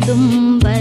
தூதும் வர